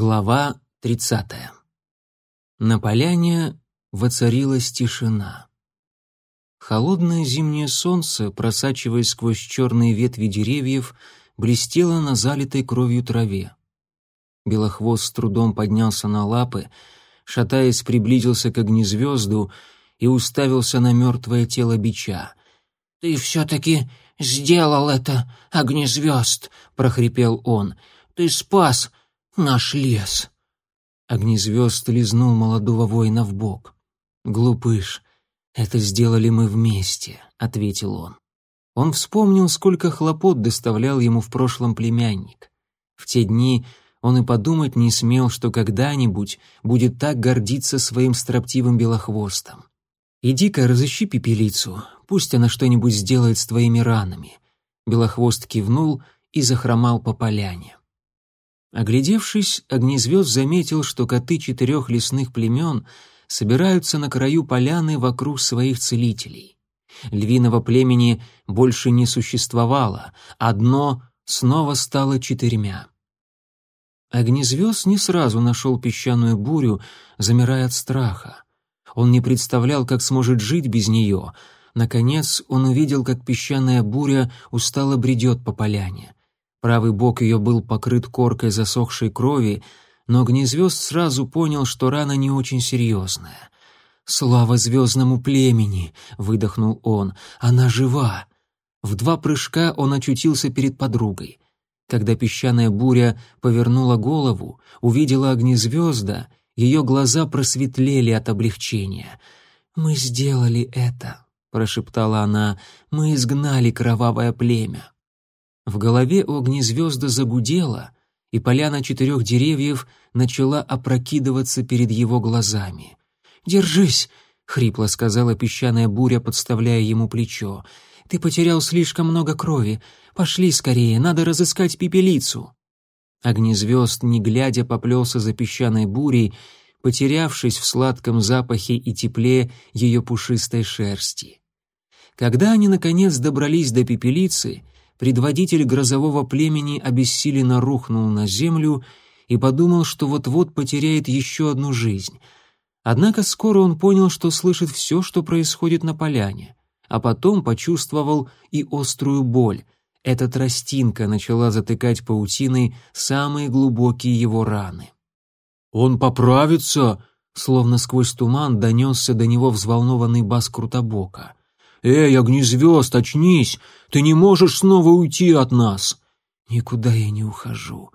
Глава 30. На поляне воцарилась тишина. Холодное зимнее солнце, просачиваясь сквозь черные ветви деревьев, блестело на залитой кровью траве. Белохвост с трудом поднялся на лапы, шатаясь, приблизился к огнезвезду и уставился на мертвое тело бича. «Ты все-таки сделал это, огнезвезд!» — прохрипел он. «Ты спас!» наш лес». Огнезвезд лизнул молодого воина в бок. «Глупыш, это сделали мы вместе», — ответил он. Он вспомнил, сколько хлопот доставлял ему в прошлом племянник. В те дни он и подумать не смел, что когда-нибудь будет так гордиться своим строптивым белохвостом. «Иди-ка разыщи пепелицу, пусть она что-нибудь сделает с твоими ранами». Белохвост кивнул и захромал по поляне. Оглядевшись, Огнезвезд заметил, что коты четырех лесных племен собираются на краю поляны вокруг своих целителей. Львиного племени больше не существовало, одно снова стало четырьмя. Огнезвезд не сразу нашел песчаную бурю, замирая от страха. Он не представлял, как сможет жить без нее. Наконец он увидел, как песчаная буря устало бредет по поляне. Правый бок ее был покрыт коркой засохшей крови, но Гнезвезд сразу понял, что рана не очень серьезная. «Слава звездному племени!» — выдохнул он. «Она жива!» В два прыжка он очутился перед подругой. Когда песчаная буря повернула голову, увидела огнезвезда, ее глаза просветлели от облегчения. «Мы сделали это!» — прошептала она. «Мы изгнали кровавое племя!» В голове огнезвезда загудела, и поляна четырех деревьев начала опрокидываться перед его глазами. «Держись!» — хрипло сказала песчаная буря, подставляя ему плечо. «Ты потерял слишком много крови. Пошли скорее, надо разыскать пепелицу!» Огнезвезд, не глядя, поплелся за песчаной бурей, потерявшись в сладком запахе и тепле ее пушистой шерсти. Когда они, наконец, добрались до пепелицы — предводитель грозового племени обессиленно рухнул на землю и подумал, что вот-вот потеряет еще одну жизнь. Однако скоро он понял, что слышит все, что происходит на поляне, а потом почувствовал и острую боль. Эта тростинка начала затыкать паутиной самые глубокие его раны. «Он поправится!» — словно сквозь туман донесся до него взволнованный бас Крутобока. «Эй, огнезвезд, очнись! Ты не можешь снова уйти от нас!» «Никуда я не ухожу.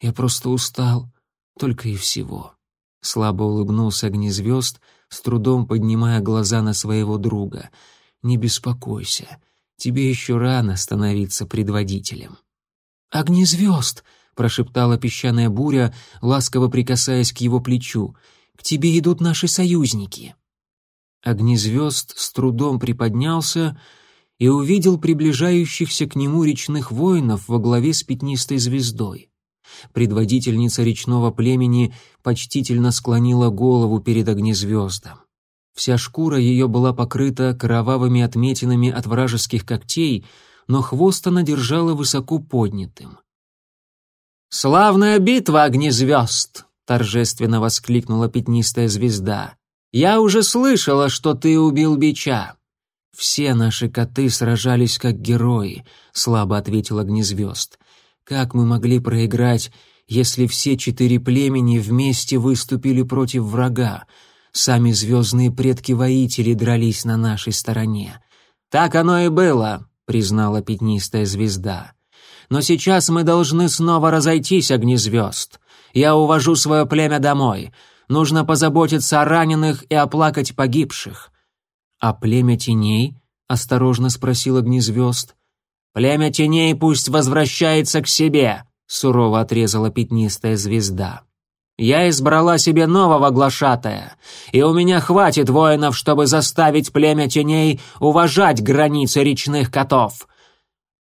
Я просто устал. Только и всего». Слабо улыбнулся огнезвезд, с трудом поднимая глаза на своего друга. «Не беспокойся. Тебе еще рано становиться предводителем». «Огнезвезд!» — прошептала песчаная буря, ласково прикасаясь к его плечу. «К тебе идут наши союзники». Огнезвезд с трудом приподнялся и увидел приближающихся к нему речных воинов во главе с пятнистой звездой. Предводительница речного племени почтительно склонила голову перед огнезвездом. Вся шкура ее была покрыта кровавыми отметинами от вражеских когтей, но хвост она держала высоко поднятым. «Славная битва, огнезвезд!» — торжественно воскликнула пятнистая звезда. Я уже слышала, что ты убил бича». «Все наши коты сражались как герои», — слабо ответил огнезвезд. «Как мы могли проиграть, если все четыре племени вместе выступили против врага? Сами звездные предки-воители дрались на нашей стороне». «Так оно и было», — признала пятнистая звезда. «Но сейчас мы должны снова разойтись, огнезвезд. Я увожу свое племя домой. Нужно позаботиться о раненых и оплакать погибших». «А племя теней?» — осторожно спросил огнезвезд. «Племя теней пусть возвращается к себе», — сурово отрезала пятнистая звезда. «Я избрала себе нового глашатая, и у меня хватит воинов, чтобы заставить племя теней уважать границы речных котов».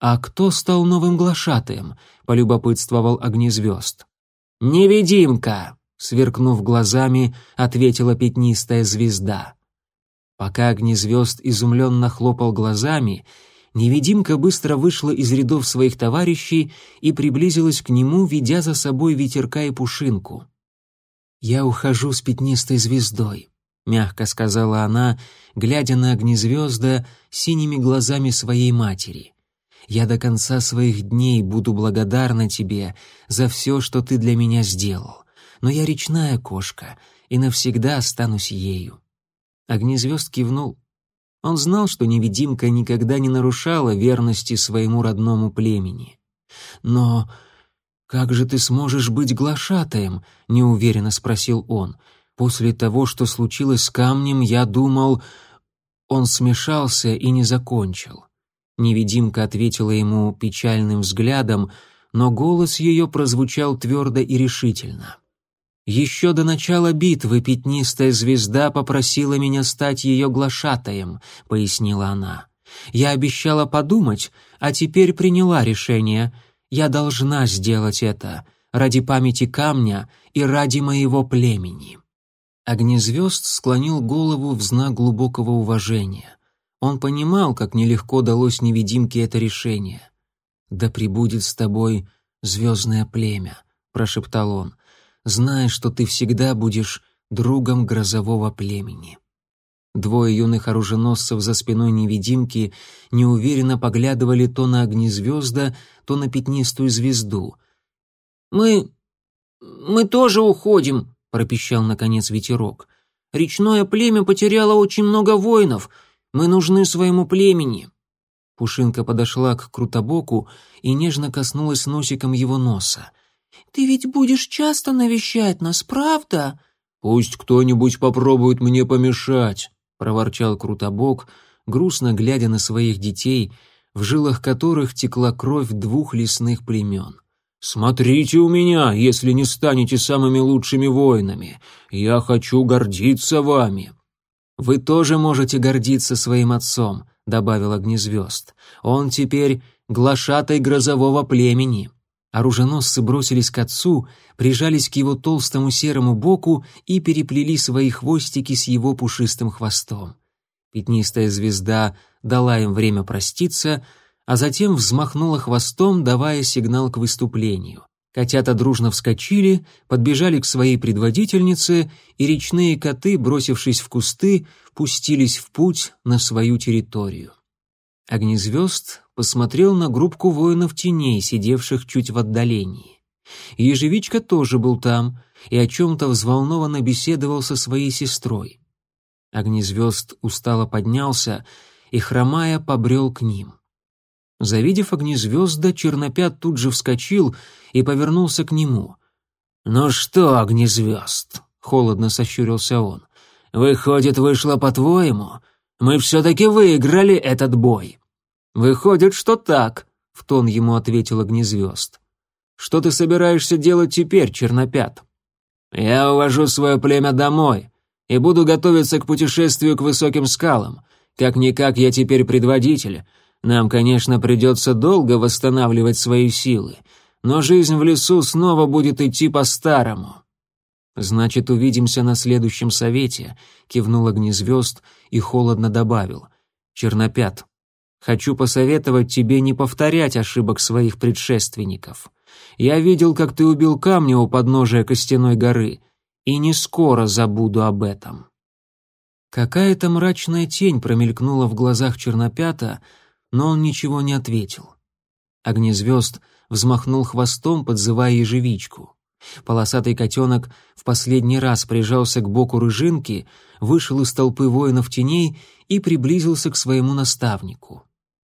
«А кто стал новым глашатаем?» — полюбопытствовал огнезвезд. «Невидимка», Сверкнув глазами, ответила пятнистая звезда. Пока огнезвезд изумленно хлопал глазами, невидимка быстро вышла из рядов своих товарищей и приблизилась к нему, ведя за собой ветерка и пушинку. «Я ухожу с пятнистой звездой», — мягко сказала она, глядя на огнезвезда синими глазами своей матери. «Я до конца своих дней буду благодарна тебе за все, что ты для меня сделал но я речная кошка и навсегда останусь ею». Огнезвезд кивнул. Он знал, что невидимка никогда не нарушала верности своему родному племени. «Но как же ты сможешь быть глашатаем?» — неуверенно спросил он. «После того, что случилось с камнем, я думал...» Он смешался и не закончил. Невидимка ответила ему печальным взглядом, но голос ее прозвучал твердо и решительно. Еще до начала битвы пятнистая звезда попросила меня стать ее глашатаем, пояснила она. Я обещала подумать, а теперь приняла решение. Я должна сделать это ради памяти камня и ради моего племени. Огнезвезд склонил голову в знак глубокого уважения. Он понимал, как нелегко далось невидимке это решение. «Да пребудет с тобой звездное племя», — прошептал он зная, что ты всегда будешь другом грозового племени». Двое юных оруженосцев за спиной невидимки неуверенно поглядывали то на огнезвезда, то на пятнистую звезду. «Мы... мы тоже уходим», — пропищал наконец ветерок. «Речное племя потеряло очень много воинов. Мы нужны своему племени». Пушинка подошла к Крутобоку и нежно коснулась носиком его носа. Ты ведь будешь часто навещать нас, правда?» «Пусть кто-нибудь попробует мне помешать», — проворчал Крутобок, грустно глядя на своих детей, в жилах которых текла кровь двух лесных племен. «Смотрите у меня, если не станете самыми лучшими воинами. Я хочу гордиться вами». «Вы тоже можете гордиться своим отцом», — добавил Огнезвезд. «Он теперь глашатай грозового племени». Оруженосцы бросились к отцу, прижались к его толстому серому боку и переплели свои хвостики с его пушистым хвостом. Пятнистая звезда дала им время проститься, а затем взмахнула хвостом, давая сигнал к выступлению. Котята дружно вскочили, подбежали к своей предводительнице, и речные коты, бросившись в кусты, пустились в путь на свою территорию. Огнезвезд посмотрел на группку воинов теней, сидевших чуть в отдалении. Ежевичка тоже был там и о чем-то взволнованно беседовал со своей сестрой. Огнезвезд устало поднялся и, хромая, побрел к ним. Завидев огнезвезда, Чернопят тут же вскочил и повернулся к нему. «Ну что, огнезвезд?» — холодно сощурился он. «Выходит, вышло по-твоему? Мы все-таки выиграли этот бой!» «Выходит, что так», — в тон ему ответил огнезвезд. «Что ты собираешься делать теперь, Чернопят?» «Я увожу свое племя домой и буду готовиться к путешествию к высоким скалам. Как-никак я теперь предводитель. Нам, конечно, придется долго восстанавливать свои силы, но жизнь в лесу снова будет идти по-старому». «Значит, увидимся на следующем совете», — кивнул огнезвезд и холодно добавил. «Чернопят, Хочу посоветовать тебе не повторять ошибок своих предшественников. Я видел, как ты убил камни у подножия Костяной горы, и не скоро забуду об этом». Какая-то мрачная тень промелькнула в глазах Чернопята, но он ничего не ответил. Огнезвезд взмахнул хвостом, подзывая ежевичку. Полосатый котенок в последний раз прижался к боку рыжинки, вышел из толпы воинов теней и приблизился к своему наставнику.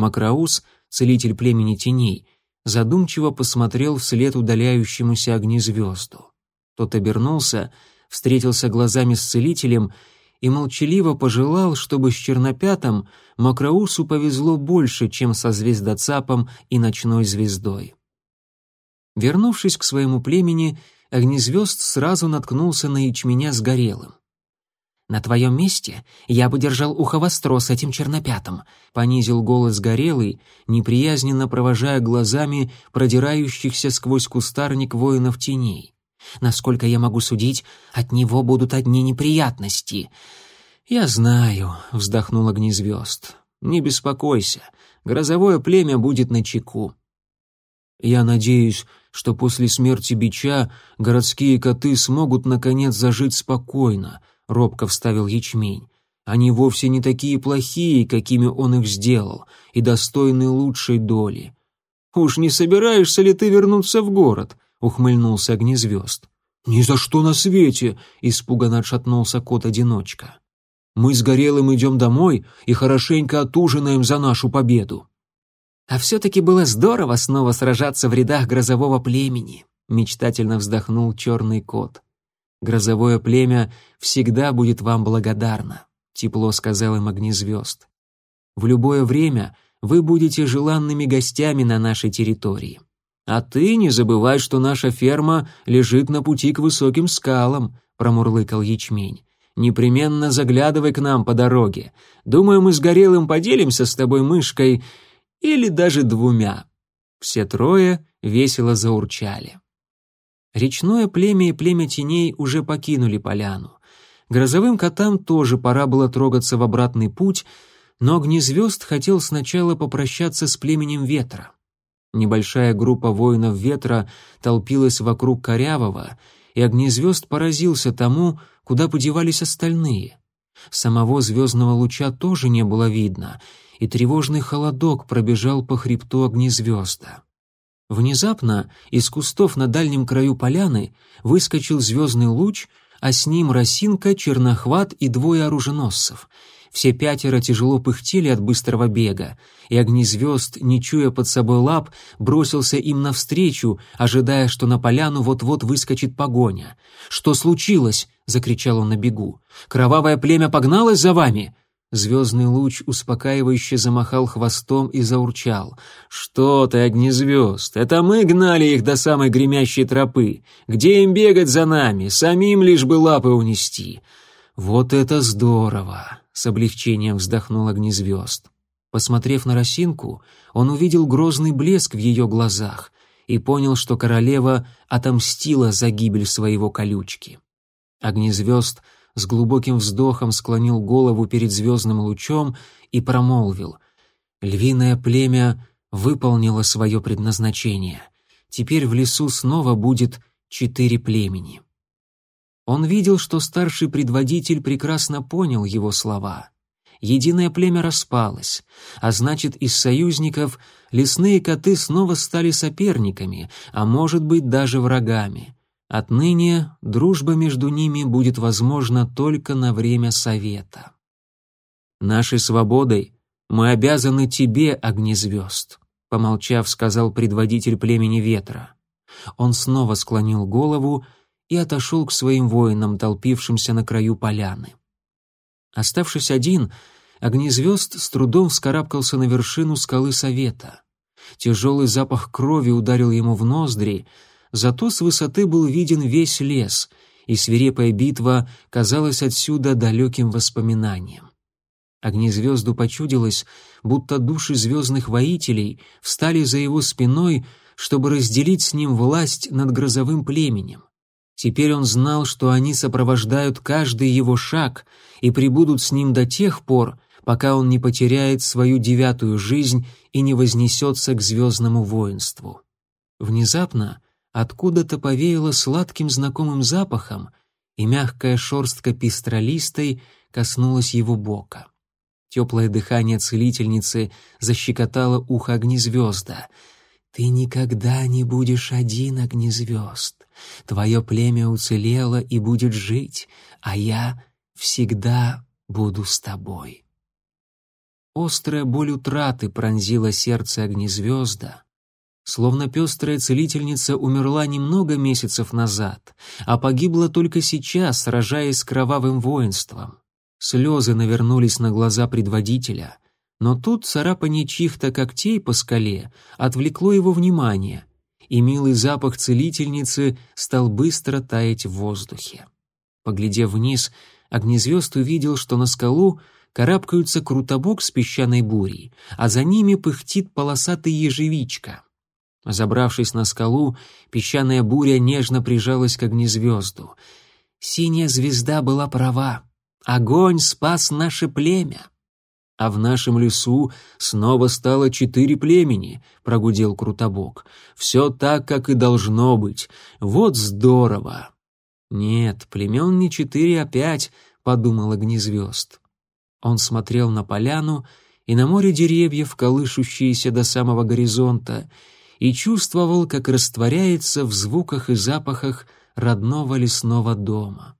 Макраус, целитель племени теней, задумчиво посмотрел вслед удаляющемуся огнезвезду. Тот обернулся, встретился глазами с целителем и молчаливо пожелал, чтобы с Чернопятом Макраусу повезло больше, чем со звездоцапом и ночной звездой. Вернувшись к своему племени, огнезвезд сразу наткнулся на ячменя с горелым. На твоем месте я бы держал ухо востро с этим чернопятым», — понизил голос горелый, неприязненно провожая глазами продирающихся сквозь кустарник воинов теней. «Насколько я могу судить, от него будут одни неприятности». «Я знаю», — вздохнул огнезвезд. «Не беспокойся, грозовое племя будет на чеку». «Я надеюсь, что после смерти бича городские коты смогут, наконец, зажить спокойно», робко вставил ячмень. Они вовсе не такие плохие, какими он их сделал, и достойны лучшей доли. «Уж не собираешься ли ты вернуться в город?» — ухмыльнулся огнезвезд. «Ни за что на свете!» — испуганно отшатнулся кот-одиночка. «Мы с Горелым идем домой и хорошенько отужинаем за нашу победу». «А все-таки было здорово снова сражаться в рядах грозового племени», — мечтательно вздохнул черный кот. Грозовое племя всегда будет вам благодарно», — тепло сказал им огнезвезд. «В любое время вы будете желанными гостями на нашей территории. А ты не забывай, что наша ферма лежит на пути к высоким скалам», — промурлыкал ячмень. «Непременно заглядывай к нам по дороге. Думаю, мы с Горелым поделимся с тобой мышкой или даже двумя». Все трое весело заурчали. Речное племя и племя теней уже покинули поляну. Грозовым котам тоже пора было трогаться в обратный путь, но Огнезвезд хотел сначала попрощаться с племенем Ветра. Небольшая группа воинов Ветра толпилась вокруг Корявого, и Огнезвезд поразился тому, куда подевались остальные. Самого звездного луча тоже не было видно, и тревожный холодок пробежал по хребту Огнезвезда. Внезапно из кустов на дальнем краю поляны выскочил звездный луч, а с ним росинка, чернохват и двое оруженосцев. Все пятеро тяжело пыхтели от быстрого бега, и огнезвезд, не чуя под собой лап, бросился им навстречу, ожидая, что на поляну вот-вот выскочит погоня. «Что случилось?» — закричал он на бегу. «Кровавое племя погналось за вами?» Звездный луч успокаивающе замахал хвостом и заурчал. «Что ты, огни звезд? Это мы гнали их до самой гремящей тропы. Где им бегать за нами? Самим лишь бы лапы унести». «Вот это здорово!» — с облегчением вздохнул огнезвезд. Посмотрев на Росинку, он увидел грозный блеск в ее глазах и понял, что королева отомстила за гибель своего колючки. Огнезвезд — с глубоким вздохом склонил голову перед звездным лучом и промолвил «Львиное племя выполнило свое предназначение. Теперь в лесу снова будет четыре племени». Он видел, что старший предводитель прекрасно понял его слова. Единое племя распалось, а значит, из союзников лесные коты снова стали соперниками, а может быть, даже врагами — Отныне дружба между ними будет возможна только на время совета. Нашей свободой мы обязаны тебе, огнезвезд, помолчав, сказал предводитель племени ветра. Он снова склонил голову и отошел к своим воинам, толпившимся на краю поляны. Оставшись один, огнезвезд с трудом вскарабкался на вершину скалы совета. Тяжелый запах крови ударил ему в ноздри — зато с высоты был виден весь лес, и свирепая битва казалась отсюда далеким воспоминанием. Огнезвезду почудилось, будто души звездных воителей встали за его спиной, чтобы разделить с ним власть над грозовым племенем. Теперь он знал, что они сопровождают каждый его шаг и прибудут с ним до тех пор, пока он не потеряет свою девятую жизнь и не вознесется к звездному воинству. Внезапно откуда-то повеяло сладким знакомым запахом, и мягкая шерстка пестролистой коснулась его бока. Теплое дыхание целительницы защекотало ухо огнезвезда. «Ты никогда не будешь один, огнезвезд. Твое племя уцелело и будет жить, а я всегда буду с тобой». Острая боль утраты пронзила сердце огнезвезда, Словно пестрая целительница умерла немного месяцев назад, а погибла только сейчас, сражаясь с кровавым воинством. Слезы навернулись на глаза предводителя, но тут царапание чьих-то когтей по скале отвлекло его внимание, и милый запах целительницы стал быстро таять в воздухе. Поглядев вниз, огнезвезд увидел, что на скалу карабкаются крутобок с песчаной бурей, а за ними пыхтит полосатый ежевичка — Забравшись на скалу, песчаная буря нежно прижалась к огнезвезду. Синяя звезда была права. Огонь спас наше племя. А в нашем лесу снова стало четыре племени, прогудел Крутобок. Все так, как и должно быть. Вот здорово. Нет, племен не четыре, а пять, подумал огнезвезд. Он смотрел на поляну и на море деревьев, колышущиеся до самого горизонта, и чувствовал, как растворяется в звуках и запахах родного лесного дома.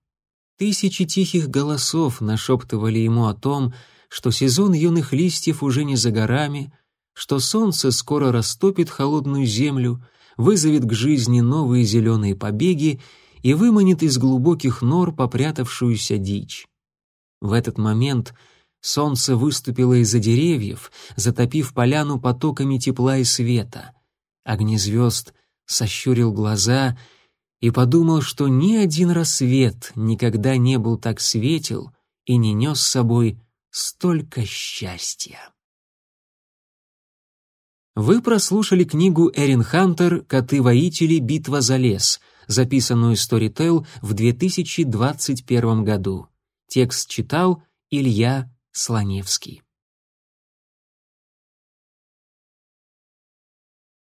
Тысячи тихих голосов нашептывали ему о том, что сезон юных листьев уже не за горами, что солнце скоро растопит холодную землю, вызовет к жизни новые зеленые побеги и выманит из глубоких нор попрятавшуюся дичь. В этот момент солнце выступило из-за деревьев, затопив поляну потоками тепла и света огни звезд, сощурил глаза и подумал, что ни один рассвет никогда не был так светел и не нес с собой столько счастья. Вы прослушали книгу Эрин Хантер «Коты-воители. Битва за лес», записанную Storytel в 2021 году. Текст читал Илья Слоневский.